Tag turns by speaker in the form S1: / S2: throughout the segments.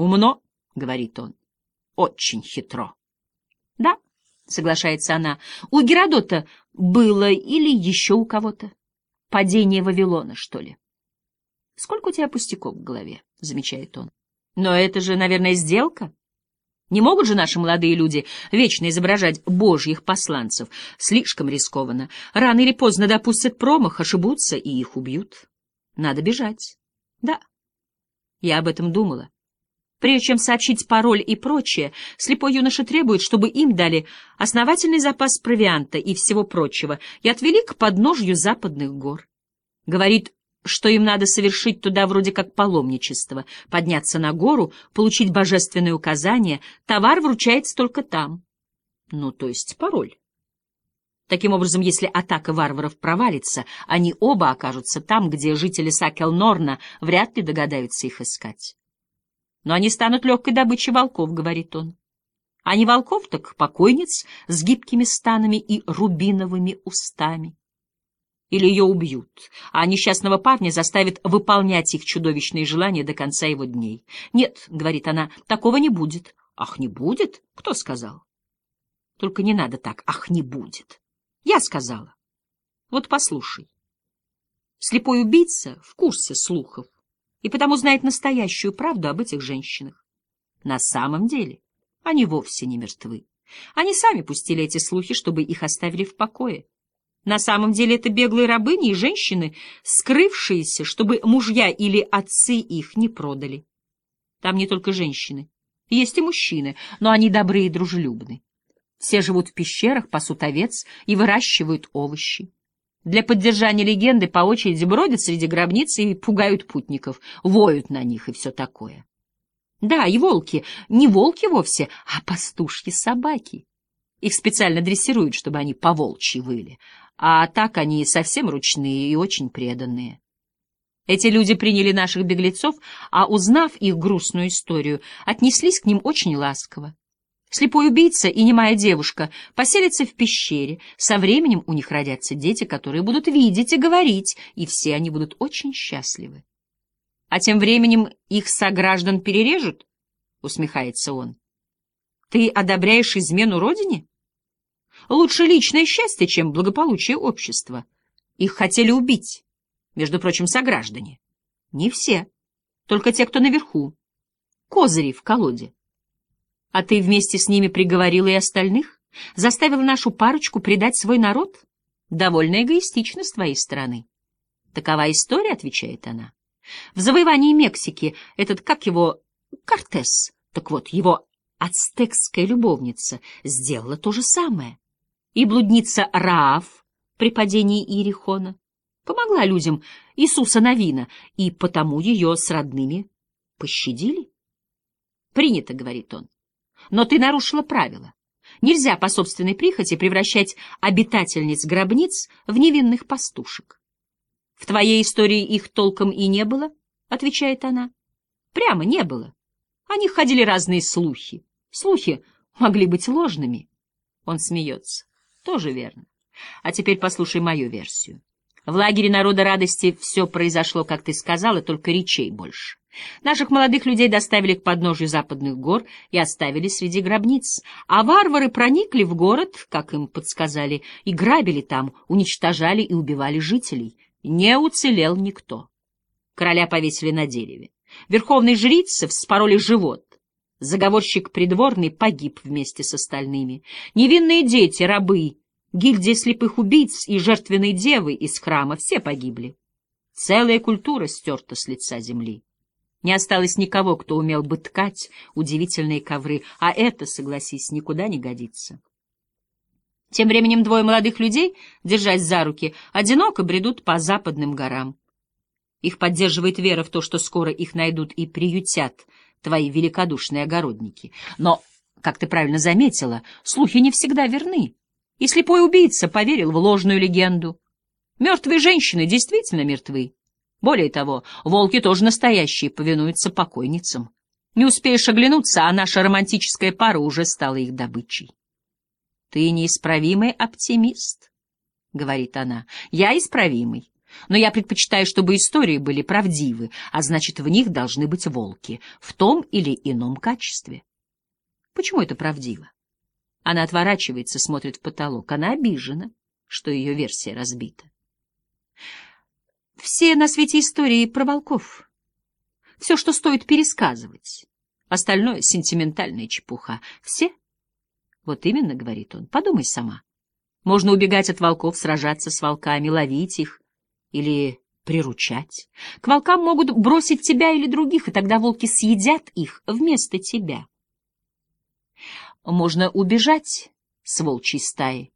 S1: Умно, — говорит он, — очень хитро. Да, — соглашается она, — у Геродота было или еще у кого-то. Падение Вавилона, что ли? Сколько у тебя пустяков в голове, — замечает он. Но это же, наверное, сделка. Не могут же наши молодые люди вечно изображать божьих посланцев. Слишком рискованно. Рано или поздно допустят промах, ошибутся и их убьют. Надо бежать. Да, я об этом думала. Прежде чем сообщить пароль и прочее, слепой юноша требует, чтобы им дали основательный запас провианта и всего прочего и отвели к подножью западных гор. Говорит, что им надо совершить туда вроде как паломничество, подняться на гору, получить божественные указания, товар вручается только там. Ну, то есть пароль. Таким образом, если атака варваров провалится, они оба окажутся там, где жители Сакел-Норна вряд ли догадаются их искать. Но они станут легкой добычей волков, — говорит он. А не волков, так покойниц с гибкими станами и рубиновыми устами или ее убьют, а несчастного парня заставят выполнять их чудовищные желания до конца его дней. «Нет», — говорит она, — «такого не будет». «Ах, не будет? Кто сказал?» «Только не надо так, ах, не будет». «Я сказала». «Вот послушай». Слепой убийца в курсе слухов и потому знает настоящую правду об этих женщинах. На самом деле они вовсе не мертвы. Они сами пустили эти слухи, чтобы их оставили в покое. На самом деле это беглые рабыни и женщины, скрывшиеся, чтобы мужья или отцы их не продали. Там не только женщины. Есть и мужчины, но они добрые и дружелюбны. Все живут в пещерах, пасут овец и выращивают овощи. Для поддержания легенды по очереди бродят среди гробниц и пугают путников, воют на них и все такое. Да, и волки, не волки вовсе, а пастушьи собаки. Их специально дрессируют, чтобы они по волчьи выли, а так они совсем ручные и очень преданные. Эти люди приняли наших беглецов, а, узнав их грустную историю, отнеслись к ним очень ласково. Слепой убийца и немая девушка поселятся в пещере, со временем у них родятся дети, которые будут видеть и говорить, и все они будут очень счастливы. — А тем временем их сограждан перережут? — усмехается он. — Ты одобряешь измену родине? Лучше личное счастье, чем благополучие общества. Их хотели убить, между прочим, сограждане. Не все, только те, кто наверху. Козыри в колоде. А ты вместе с ними приговорила и остальных? Заставила нашу парочку предать свой народ? Довольно эгоистично с твоей стороны. Такова история, отвечает она. В завоевании Мексики этот, как его, Кортес, так вот, его ацтекская любовница сделала то же самое и блудница Раав при падении Иерихона помогла людям Иисуса Навина, и потому ее с родными пощадили. «Принято», — говорит он, — «но ты нарушила правила. Нельзя по собственной прихоти превращать обитательниц гробниц в невинных пастушек». «В твоей истории их толком и не было», — отвечает она. «Прямо не было. О них ходили разные слухи. Слухи могли быть ложными». Он смеется. Тоже верно. А теперь послушай мою версию. В лагере народа радости все произошло, как ты сказала, только речей больше. Наших молодых людей доставили к подножию западных гор и оставили среди гробниц, а варвары проникли в город, как им подсказали, и грабили там, уничтожали и убивали жителей. Не уцелел никто. Короля повесили на дереве. Верховной жрице вспороли живот. Заговорщик придворный погиб вместе с остальными. Невинные дети, рабы, гильдия слепых убийц и жертвенные девы из храма все погибли. Целая культура стерта с лица земли. Не осталось никого, кто умел бы ткать удивительные ковры, а это, согласись, никуда не годится. Тем временем двое молодых людей, держась за руки, одиноко бредут по западным горам. Их поддерживает вера в то, что скоро их найдут и приютят твои великодушные огородники. Но, как ты правильно заметила, слухи не всегда верны. И слепой убийца поверил в ложную легенду. Мертвые женщины действительно мертвы. Более того, волки тоже настоящие, повинуются покойницам. Не успеешь оглянуться, а наша романтическая пара уже стала их добычей. — Ты неисправимый оптимист, — говорит она. — Я исправимый. Но я предпочитаю, чтобы истории были правдивы, а значит, в них должны быть волки, в том или ином качестве. Почему это правдиво? Она отворачивается, смотрит в потолок. Она обижена, что ее версия разбита. Все на свете истории про волков. Все, что стоит пересказывать. Остальное — сентиментальная чепуха. Все? Вот именно, — говорит он, — подумай сама. Можно убегать от волков, сражаться с волками, ловить их или приручать. К волкам могут бросить тебя или других, и тогда волки съедят их вместо тебя. Можно убежать с волчьей стаи,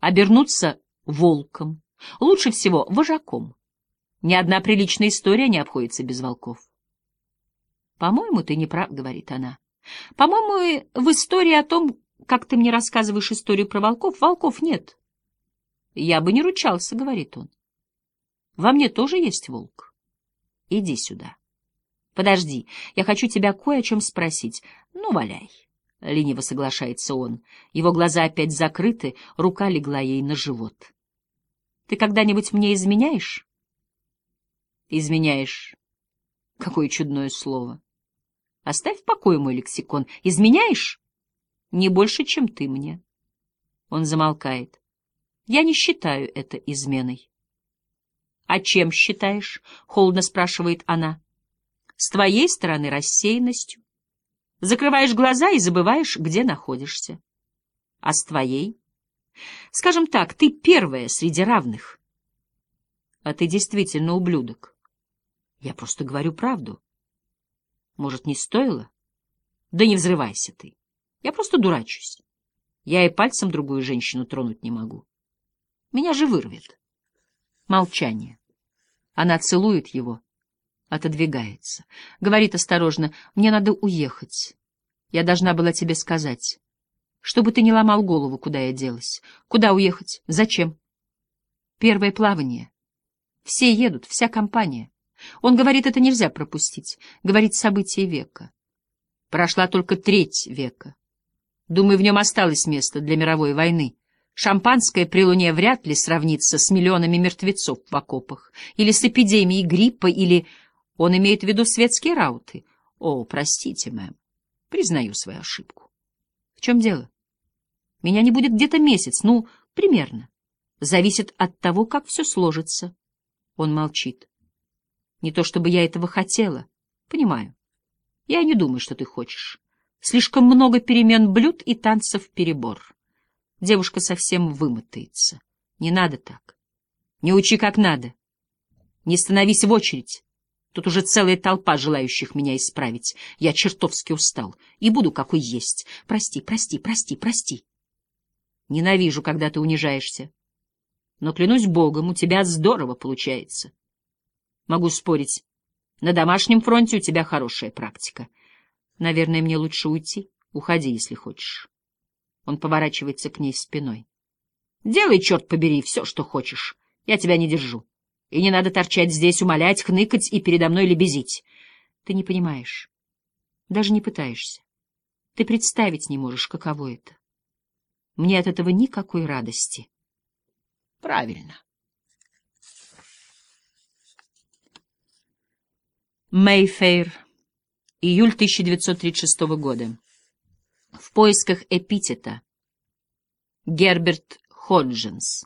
S1: обернуться волком, лучше всего вожаком. Ни одна приличная история не обходится без волков. «По-моему, ты не прав», — говорит она. «По-моему, в истории о том, как ты мне рассказываешь историю про волков, волков нет». «Я бы не ручался», — говорит он. «Во мне тоже есть волк. Иди сюда». «Подожди, я хочу тебя кое о чем спросить. Ну, валяй». — лениво соглашается он. Его глаза опять закрыты, рука легла ей на живот. — Ты когда-нибудь мне изменяешь? — Изменяешь. Какое чудное слово. Оставь в покое мой лексикон. Изменяешь? Не больше, чем ты мне. Он замолкает. Я не считаю это изменой. — А чем считаешь? — холодно спрашивает она. — С твоей стороны рассеянностью Закрываешь глаза и забываешь, где находишься. А с твоей? Скажем так, ты первая среди равных. А ты действительно ублюдок. Я просто говорю правду. Может, не стоило? Да не взрывайся ты. Я просто дурачусь. Я и пальцем другую женщину тронуть не могу. Меня же вырвет. Молчание. Она целует его отодвигается. Говорит осторожно, мне надо уехать. Я должна была тебе сказать. Чтобы ты не ломал голову, куда я делась. Куда уехать? Зачем? Первое плавание. Все едут, вся компания. Он говорит, это нельзя пропустить. Говорит, событие века. Прошла только треть века. Думаю, в нем осталось место для мировой войны. Шампанское при луне вряд ли сравнится с миллионами мертвецов в окопах, или с эпидемией гриппа, или он имеет в виду светские рауты. О, простите, мэм. Признаю свою ошибку. В чем дело? Меня не будет где-то месяц, ну, примерно. Зависит от того, как все сложится. Он молчит. Не то чтобы я этого хотела. Понимаю. Я не думаю, что ты хочешь. Слишком много перемен блюд и танцев перебор. Девушка совсем вымотается. Не надо так. Не учи как надо. Не становись в очередь. Тут уже целая толпа желающих меня исправить. Я чертовски устал и буду какой есть. Прости, прости, прости, прости. Ненавижу, когда ты унижаешься. Но, клянусь богом, у тебя здорово получается. Могу спорить. На домашнем фронте у тебя хорошая практика. Наверное, мне лучше уйти. Уходи, если хочешь. Он поворачивается к ней спиной. Делай, черт побери, все, что хочешь. Я тебя не держу. И не надо торчать здесь, умолять, хныкать и передо мной лебезить. Ты не понимаешь. Даже не пытаешься. Ты представить не можешь, каково это. Мне от этого никакой радости. Правильно. Мейфейр, июль 1936 года. В поисках эпитета. Герберт Ходжинс.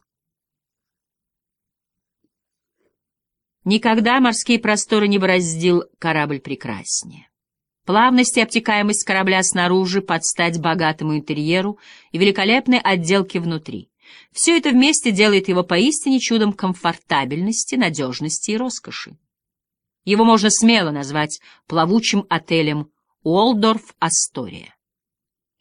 S1: Никогда морские просторы не бороздил корабль прекраснее. Плавность и обтекаемость корабля снаружи под стать богатому интерьеру и великолепной отделке внутри. Все это вместе делает его поистине чудом комфортабельности, надежности и роскоши. Его можно смело назвать плавучим отелем Уолдорф Астория.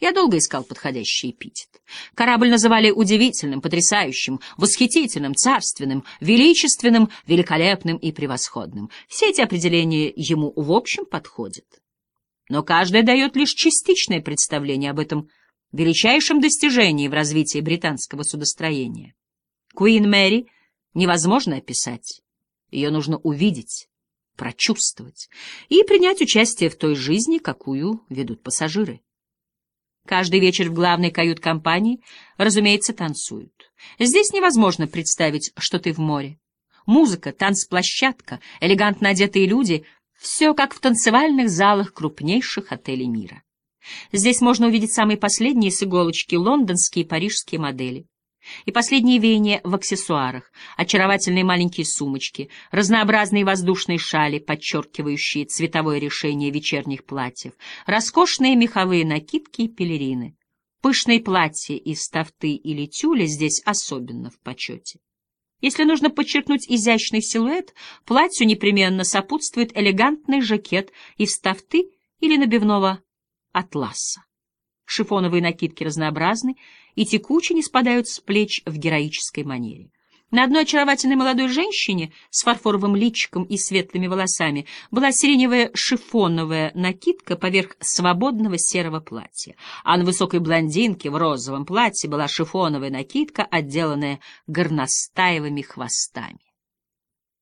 S1: Я долго искал подходящий эпитет. Корабль называли удивительным, потрясающим, восхитительным, царственным, величественным, великолепным и превосходным. Все эти определения ему в общем подходят. Но каждое дает лишь частичное представление об этом величайшем достижении в развитии британского судостроения. Куин Мэри невозможно описать. Ее нужно увидеть, прочувствовать и принять участие в той жизни, какую ведут пассажиры. Каждый вечер в главной кают-компании, разумеется, танцуют. Здесь невозможно представить, что ты в море. Музыка, танцплощадка, элегантно одетые люди — все как в танцевальных залах крупнейших отелей мира. Здесь можно увидеть самые последние с иголочки лондонские и парижские модели. И последние веяния в аксессуарах, очаровательные маленькие сумочки, разнообразные воздушные шали, подчеркивающие цветовое решение вечерних платьев, роскошные меховые накидки и пелерины. Пышные платья из тафты или тюля здесь особенно в почете. Если нужно подчеркнуть изящный силуэт, платью непременно сопутствует элегантный жакет из тафты или набивного атласа. Шифоновые накидки разнообразны и текуче не спадают с плеч в героической манере. На одной очаровательной молодой женщине с фарфоровым личиком и светлыми волосами была сиреневая шифоновая накидка поверх свободного серого платья, а на высокой блондинке в розовом платье была шифоновая накидка, отделанная горностаевыми хвостами.